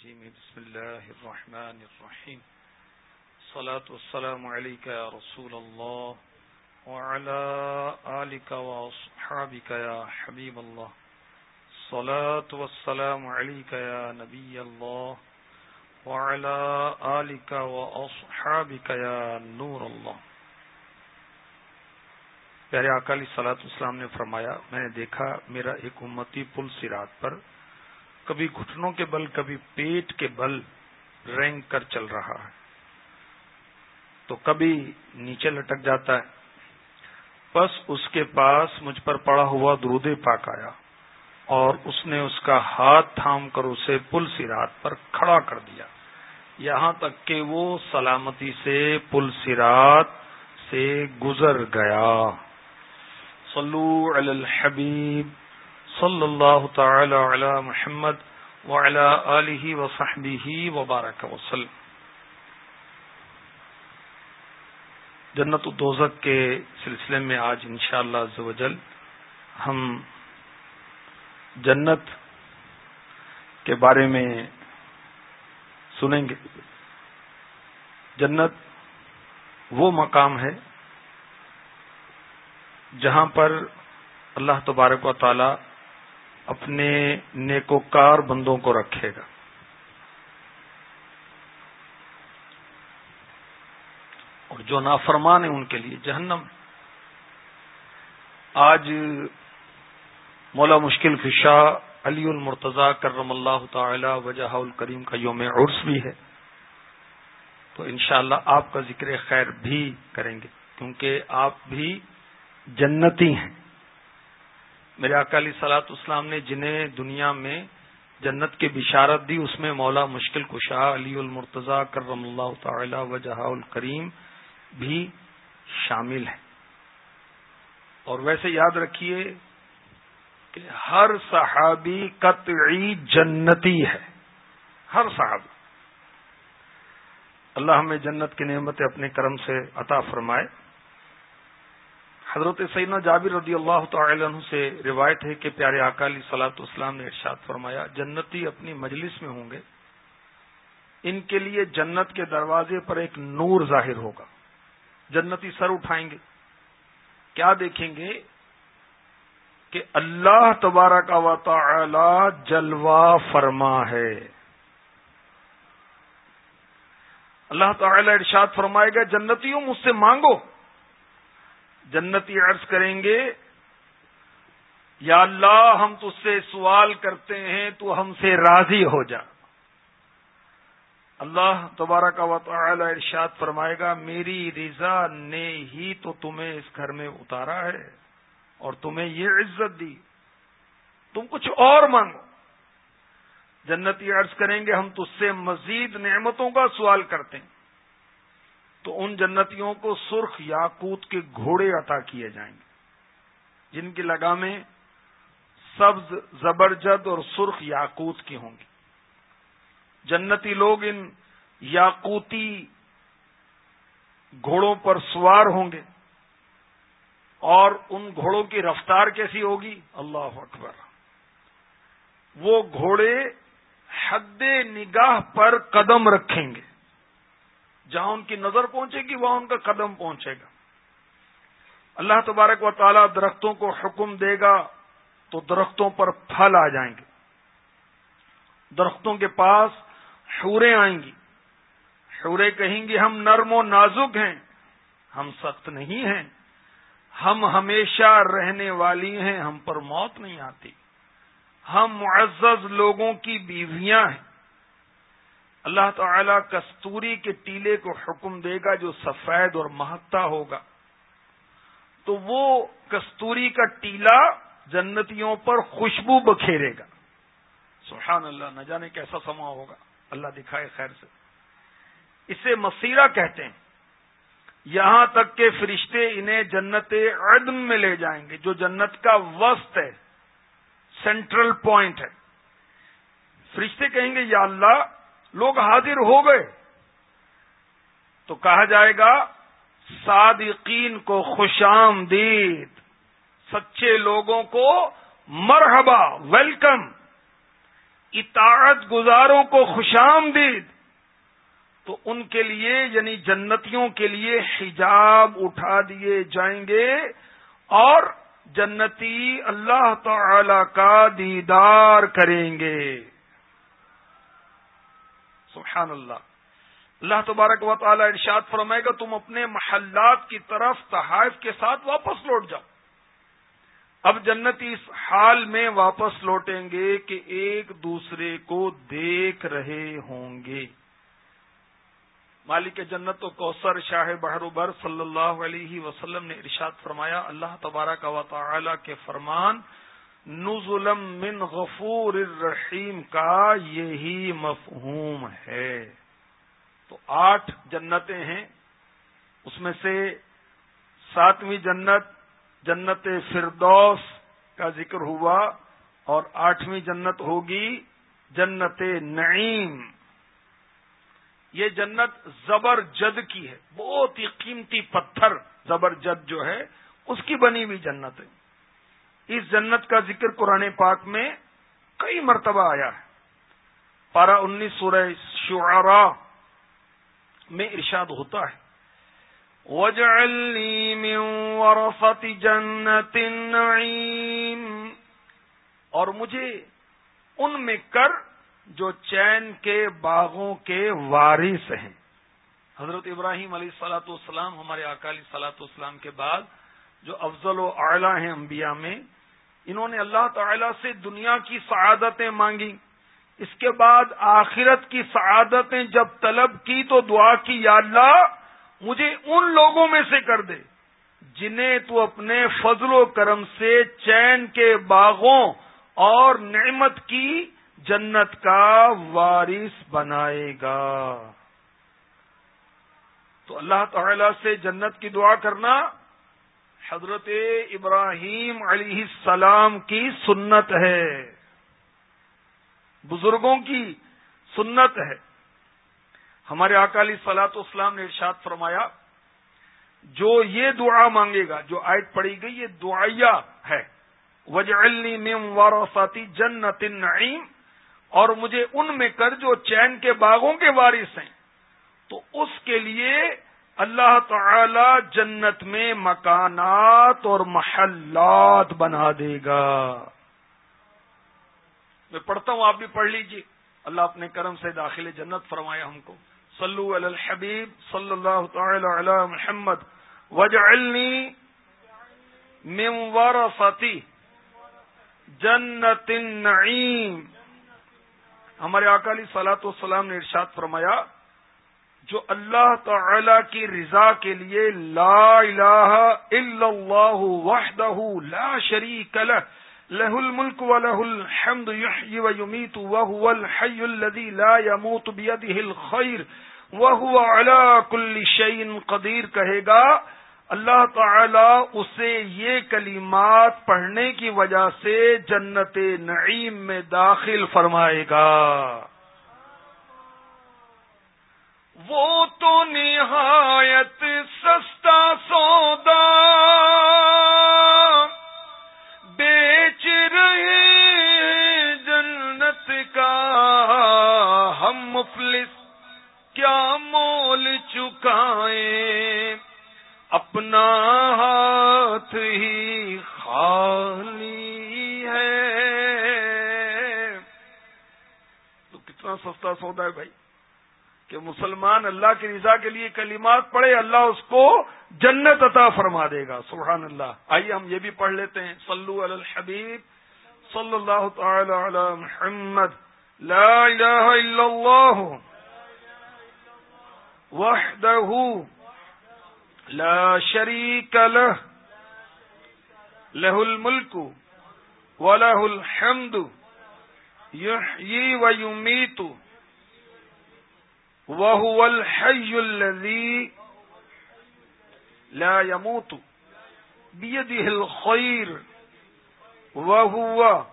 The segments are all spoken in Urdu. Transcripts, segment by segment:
الرجيم. بسم الله الرحمن الرحيم. صلاة والسلام عليك يا رسول الله وعلى آلك وأصحابك يا حبيب الله. صلاة والسلام عليك يا نبي الله وعلى آلك وأصحابك يا نور الله. پیارے اکالی سلاط اسلام نے فرمایا، میں نے دیکھا میرا ایک امتی پل سرات پر کبھی گھٹنوں کے بل، کبھی پیٹ کے بل رینگ کر چل رہا ہے۔ تو کبھی نیچے لٹک جاتا ہے۔ بس اس کے پاس مجھ پر پڑا ہوا درود پاک آیا اور اس نے اس کا ہاتھ تھام کر اسے پل سرات پر کھڑا کر دیا۔ یہاں تک کہ وہ سلامتی سے پل سرات سے گزر گیا۔ صلو علی الحبیب۔ صلی اللہ تعالی علی محمد وعلی آلہ وصحبہ وبارک وسلم۔ جنت الدوزت کے سلسلے میں آج انشاءاللہ شاء اللہ ہم جنت کے بارے میں سنیں گے۔ جنت وہ مقام ہے جہاں پر اللہ تبارک و تعالی اپنے نیکوکار بندوں کو رکھے گا۔ اور جو نافرمان ہیں ان کے لیے جہنم۔ آج مولا مشکل فشا علی المرتضی کرم اللہ تعالی وجہ الکریم کا یوم عرس بھی ہے۔ تو انشاءاللہ اللہ آپ کا ذکر خیر بھی کریں گے، کیونکہ آپ بھی جنتی ہیں۔ میرے اکالی سلاط اسلام نے جنہیں دنیا میں جنت کی بشارت دی، اس میں مولا مشکل کشا علی المرتضی کرم اللہ تعالی وجہ الکریم بھی شامل ہے اور ویسے یاد رکھیے کہ ہر صحابی قطعی جنتی ہے۔ ہر صحابی۔ اللہ ہمیں جنت کی نعمت اپنے کرم سے عطا فرمائے۔ حضرت سیدنا جابر رضی اللہ تعالی عنہ سے روایت ہے کہ پیارے اکالی سلاط اسلام نے ارشاد فرمایا، جنتی اپنی مجلس میں ہوں گے۔ ان کے لیے جنت کے دروازے پر ایک نور ظاہر ہوگا۔ جنتی سر اٹھائیں گے۔ کیا دیکھیں گے کہ اللہ تبارہ کا و تعالی جلوہ فرما ہے۔ اللہ تعالی ارشاد فرمائے گا، جنتیوں مجھ سے مانگو۔ جنتی عرض کریں گے، یا اللہ ہم تج سے سوال کرتے ہیں، تو ہم سے راضی ہو جا۔ اللہ تبارہ کا تعالی ارشاد فرمائے گا، میری رضا نے ہی تو تمہیں اس گھر میں اتارا ہے، اور تمہیں یہ عزت دی۔ تم کچھ اور مانگو۔ جنتی عرض کریں گے، ہم تج سے مزید نعمتوں کا سوال کرتے ہیں۔ تو ان جنتیوں کو سرخ یاقوت کے گھوڑے عطا کیے جائیں گے، جن کی لگامیں سبز، زبرجد اور سرخ یاقوت کی ہوں گی۔ جنتی لوگ ان یاقوتی گھوڑوں پر سوار ہوں گے اور ان گھوڑوں کی رفتار کیسی ہوگی؟ اللہ اکبر۔ وہ گھوڑے حد نگاہ پر قدم رکھیں گے۔ جہاں ان کی نظر پہنچے گی وہاں ان کا قدم پہنچے گا۔ اللہ تبارک و تعالی درختوں کو حکم دے گا تو درختوں پر پھل آ جائیں گے۔ درختوں کے پاس حوریں آئیں گی۔ حورے کہیں گی، ہم نرم و نازک ہیں، ہم سخت نہیں ہیں، ہم ہمیشہ رہنے والی ہیں، ہم پر موت نہیں آتی۔ ہم معزز لوگوں کی بیویاں ہیں۔ اللہ تعالی کستوری کے ٹیلے کو حکم دے گا جو سفید اور مہکتا ہوگا۔ تو وہ کستوری کا ٹیلا جنتیوں پر خوشبو بکھیرے گا۔ سبحان اللہ، نہ جانے کیسا سما ہوگا۔ اللہ دکھائے خیر سے۔ اسے مسیرہ کہتے ہیں۔ یہاں تک کہ فرشتے انہیں جنت عدم میں لے جائیں گے، جو جنت کا وسط ہے، سینٹرل پوائنٹ ہے۔ فرشتے کہیں گے، یا اللہ لوگ حاضر ہو گئے۔ تو کہا جائے گا، صادقین کو خوش آمدید۔ سچے لوگوں کو مرحبا، ویلکم۔ اطاعت گزاروں کو خوش آمدید۔ تو ان کے لیے یعنی جنتیوں کے لیے حجاب اٹھا دیے جائیں گے۔ اور جنتی اللہ تعالی کا دیدار کریں گے۔ سبحان اللہ۔ اللہ تبارک و تعالی ارشاد فرمائے گا، تم اپنے محلات کی طرف تحائف کے ساتھ واپس لوٹ جاؤ۔ اب جنتی اس حال میں واپس لوٹیں گے کہ ایک دوسرے کو دیکھ رہے ہوں گے۔ مالک جنت و کوثر شاہ بہروبر صلی اللہ علیہ وسلم نے ارشاد فرمایا، اللہ تبارک و تعالی کے فرمان نزلم من غفور الرحیم کا یہی مفہوم ہے۔ تو آٹھ جنتیں ہیں۔ اس میں سے ساتویں جنت جنت فردوس کا ذکر ہوا اور آٹھویں جنت ہوگی جنت نعیم۔ یہ جنت زبر جد کی ہے۔ بہت ہی قیمتی پتھر زبر جد جو ہے، اس کی بنی ہوئی جنت ہے۔ اس جنت کا ذکر قرآن پاک میں کئی مرتبہ آیا ہے۔ پارا انیس سورہ شعرا میں ارشاد ہوتا ہے۔ جنت اور مجھے ان میں کر جو چین کے باغوں کے وارث ہیں۔ حضرت ابراہیم علیہ سلاۃ والسلام، ہمارے اکالی سلاۃ والسلام کے بعد جو افضل و اعلیٰ ہیں انبیاء میں انہوں نے اللہ تعالی سے دنیا کی سعادتیں مانگی۔ اس کے بعد آخرت کی سعادتیں جب طلب کی تو دعا کی، یا اللہ، مجھے ان لوگوں میں سے کر دے جنہیں تو اپنے فضل و کرم سے چین کے باغوں اور نعمت کی جنت کا وارث بنائے گا۔ تو اللہ تعالی سے جنت کی دعا کرنا حضرت ابراہیم علیہ السلام کی سنت ہے۔ بزرگوں کی سنت ہے۔ ہمارے اکالی سلاط اسلام نے ارشاد فرمایا، جو یہ دعا مانگے گا، جو آیت پڑی گئی، یہ دعائیا ہے۔ وجعلنی من ورثاتی جنت النعیم اور مجھے ان میں کر جو چین کے باغوں کے وارث ہیں۔ تو اس کے لیے اللہ تعالی جنت میں مکانات اور محلات بنا دے گا۔ میں پڑھتا ہوں، آپ بھی پڑھ لیجیے اللہ اپنے کرم سے داخل جنت فرمایا ہم کو۔ صلو علی الحبیب صلی اللہ تعالی علی محمد۔ وجعلنی من ورثتی جنت النعیم۔ ہمارے اکالی سلاط والسلام نے ارشاد فرمایا جو اللہ تعالی کی رضا کے لیے لا الہ الا اللہ وحدہ لا شریک لہ له الملك وله الحمد يحيي ويميت وهو الحي الذي لا يموت بيده الخير وهو على كل شيء قدير کہے گا۔ اللہ تعالی اسے یہ کلمات پڑھنے کی وجہ سے جنت نعیم میں داخل فرمائے گا۔ وہ تو نہایت سستا سودا بیچ رہے جنت کا۔ ہم مفلس کیا مول چکائیں۔ اپنا ہاتھ ہی خالی ہے۔ تو کتنا سستا سودا ہے بھائی؟ کہ مسلمان اللہ کی رضا کے لیے کلمات پڑھے، اللہ اس کو جنت عطا فرما دے گا، سبحان اللہ۔ آئیے ہم یہ بھی پڑھ لیتے ہیں۔ صلو علی الحبیب۔ صلی اللہ تعالی علی محمد۔ لا الہ الا اللہ۔ وحدہ۔ لا شريك له له الملك وله الحمد۔ يحيي ويميت وهو الحي الذي لا يموت بيده الخير وهو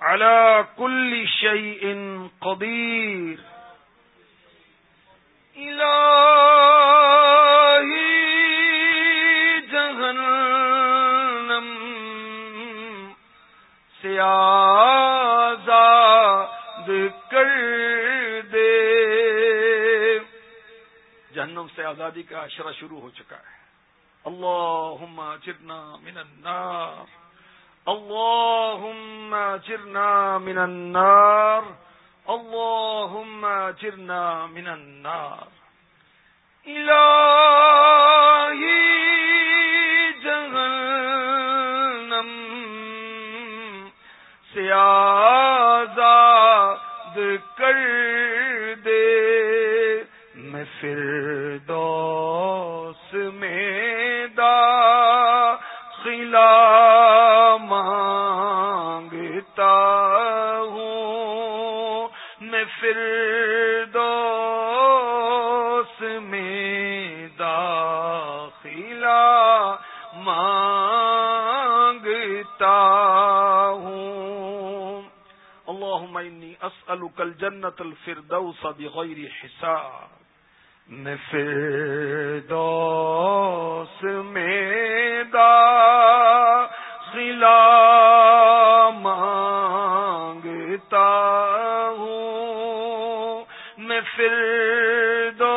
على كل شيء قدير. إله آزادی کا اشرا شروع ہو چکا ہے۔ اللہ چرنا من النار۔ اللهم چرنا من النار۔ اللهم چرنا من النار۔ اسألك الجنة الفردوس بغير حساب میں فردوس میں دا خلا مانگتا ہوں میں فردوس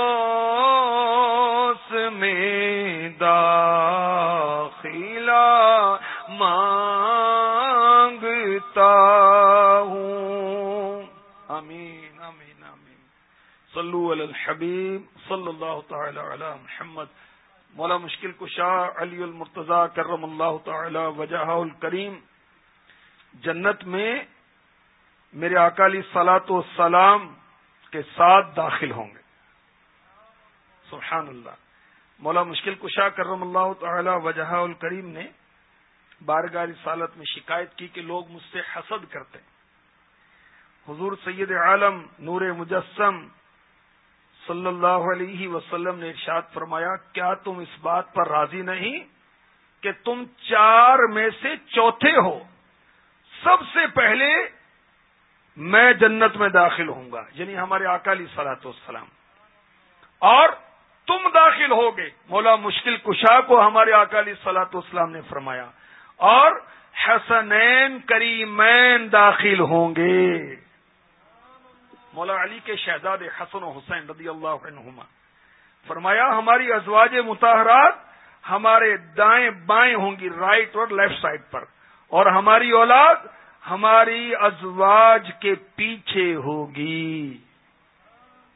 میں دا الحبیب صلی اللہ تعالی علی محمد مولا مشکل کشا علی المرتضی کرم اللہ تعالی وجہ الکریم جنت میں میرے اکالی سلاط و سلام کے ساتھ داخل ہوں گے۔ سبحان اللہ۔ مولا مشکل کشا کرم اللہ تعالی وجہ الکریم نے بارگاہ سالت میں شکایت کی کہ لوگ مجھ سے حسد کرتے حضور سید عالم نور مجسم صلی اللہ علیہ وسلم نے ارشاد فرمایا، کیا تم اس بات پر راضی نہیں کہ تم چار میں سے چوتھے ہو؟ سب سے پہلے میں جنت میں داخل ہوں گا یعنی ہمارے اکالی سلاط والسلام۔ اور تم داخل ہوگے، مولا مشکل کشا کو ہمارے اکالی سلاط والسلام نے فرمایا۔ اور حسنین کریمین داخل ہوں گے۔ مولا علی کے شہزاد حسن و حسین رضی اللہ عنہما۔ فرمایا، ہماری ازواج متحرات ہمارے دائیں بائیں ہوں گی رائٹ اور لیفٹ سائڈ پر۔ اور ہماری اولاد ہماری ازواج کے پیچھے ہوگی۔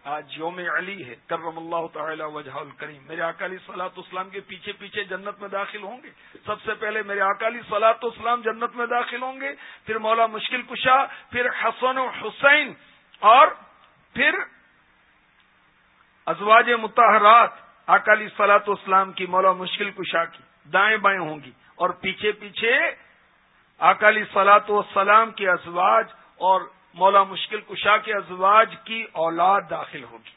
آج یوم علی ہے، کرم اللہ تعالی وجہ الکریم۔ میرے اکالی سلاط اسلام کے پیچھے پیچھے جنت میں داخل ہوں گے۔ سب سے پہلے میرے اکالی سلاط اسلام جنت میں داخل ہوں گے۔ پھر مولا مشکل کشا، پھر حسن و حسین اور پھر ازواج متحرات اکالی سلاط اسلام کی، مولا مشکل کشا کی، دائیں بائیں ہوں گی۔ اور پیچھے پیچھے اکالی سلاط وسلام کے ازواج اور مولا مشکل کشا کے ازواج کی اولاد داخل ہوگی۔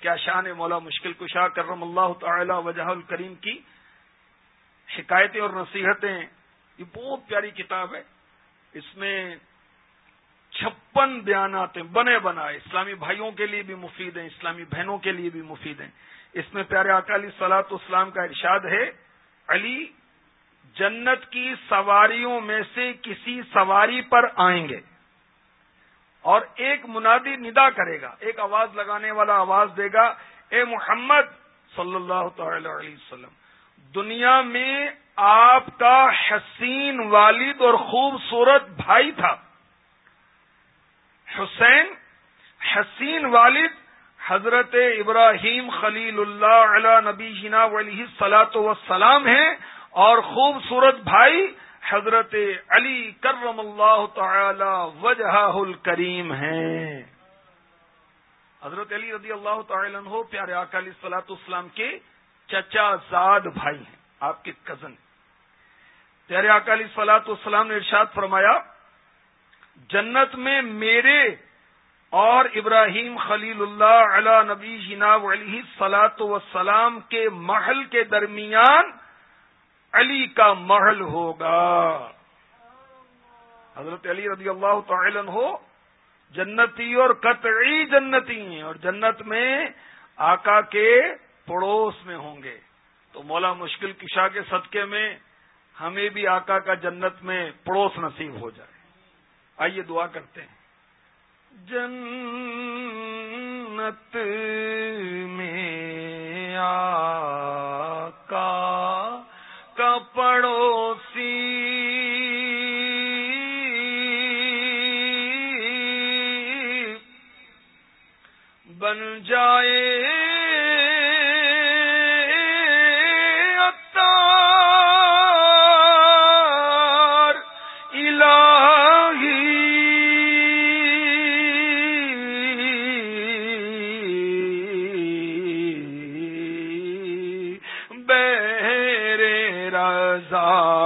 کیا شان مولا مشکل کشا، کرم اللہ تعالی وجہ الکریم کی شکایتیں اور نصیحتیں۔ یہ بہت پیاری کتاب ہے۔ اس میں چھپن بیانات ہیں بنے بنائے۔ اسلامی بھائیوں کے لیے بھی مفید ہیں، اسلامی بہنوں کے لیے بھی مفید ہیں۔ اس میں پیارے اکالی سلاط اسلام کا ارشاد ہے، علی، جنت کی سواریوں میں سے کسی سواری پر آئیں گے۔ اور ایک منادی ندا کرے گا، ایک آواز لگانے والا آواز دے گا، اے محمد صلی اللہ تعالی علیہ وسلم، دنیا میں آپ کا حسین، والد اور خوبصورت بھائی تھا۔ حسین حسین والد، حضرت ابراہیم خلیل اللہ علی نبی جنا علیہ سلاۃ وسلام ہیں، اور خوبصورت بھائی حضرت علی کرم اللہ تعالی وجہ الکریم ہیں۔ حضرت علی رضی اللہ تعالی عنہ، پیارے اکالی سلاط اسلام کے چچا زاد بھائی ہیں، آپ کے کزن پیارے اکالی سلاط اسلام نے ارشاد فرمایا جنت میں میرے اور ابراہیم خلیل اللہ علی نبی جناب علیہ سلاۃ وسلام کے محل کے درمیان علی کا محل ہوگا۔ حضرت علی رضی اللہ تعالی ہو جنتی اور قطعی جنتی ہیں اور جنت میں آقا کے پڑوس میں ہوں گے۔ تو مولا مشکل کشا کے صدقے میں ہمیں بھی آقا کا جنت میں پڑوس نصیب ہو جائے۔ آئیے دعا کرتے ہیں۔ جنت میں آ پڑوسی بن جائے۔ زار